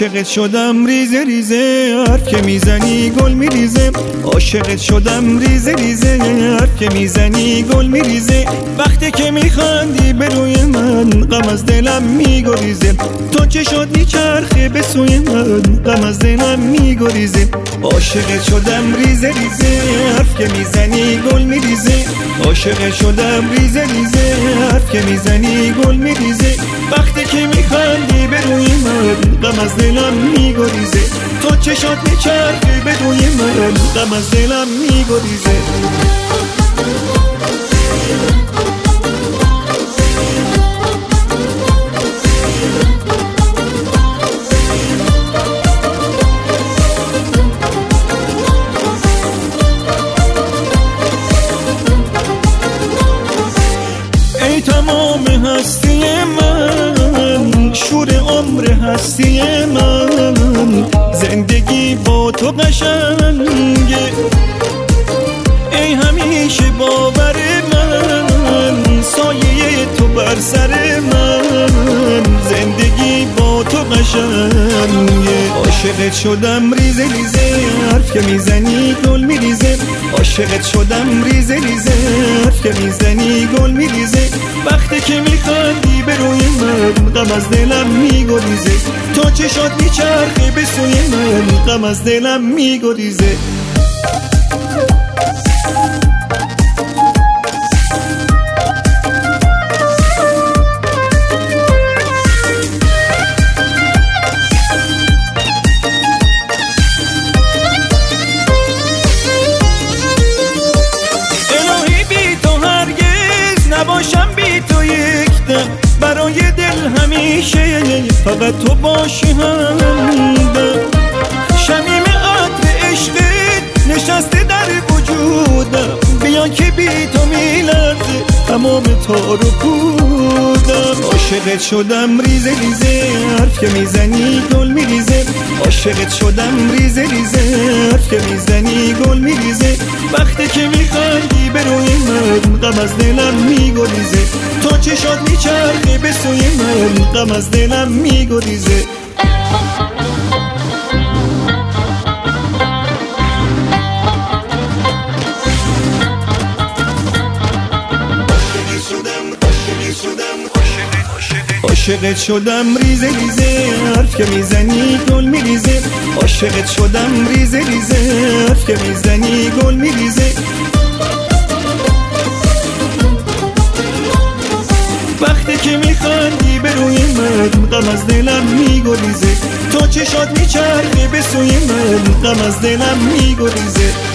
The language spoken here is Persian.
عاشقت شدم ریزه ریزه حرف که می‌زنی گل میریزه. عاشقت شدم ریزه ریزه حرف که می‌زنی گل میریزه. وقتی که میخندی به روی من غم از دلم میگریزه. تو چه شد میچرخه به سوی من غم از دلم میگریزه. عاشقت شدم ریزه ریزه حرف که می‌زنی گل میریزه. عاشقت شدم ریزه ریزه حرف که می‌زنی گل میریزه. از دلم میگریزه. تو چشات میچرخه به روی من غم از دلم میگریزه. ای تمام هستی من شور عمر هستی من. زندگی با تو قشنگه قشنگه عاشقت شدم ریزه ریزه. حرف که می‌زنی گل میریزه. عاشقت شدم ریزه ریزه. حرف که می‌زنی گل میریزه. وقتی که میخندی به روی من غم از دلم میگریزه. تو چشات میچرخه به سوی من غم از دلم میگریزه. برای دل همیشه. فقط تو باشی همدم شمیم عطر عشقت نشسته در وجودم. بیا که بی تو میلرزه. تمام تار و پودم عاشقت شدم ریزه ریزه. حرف که می‌زنی گل میریزه. عاشقت شدم ریزه ریزه حرف که می‌زنی گل میریزه. وقتی که میخندی به روی من غم از دلم میگریزه. تو چشات میچرخه به سوی من غم از دلم میگریزه. عاشقت شدم ریزه ریزه حرف که می‌زنی گل میریزه. عاشقت شدم ریزه ریزه حرف که می‌زنی گل میریزه. وقتی که میخندی به روی من غم از دلم میگریزه. تو چشات میچرخه به سوی من غم از دلم میگریزه.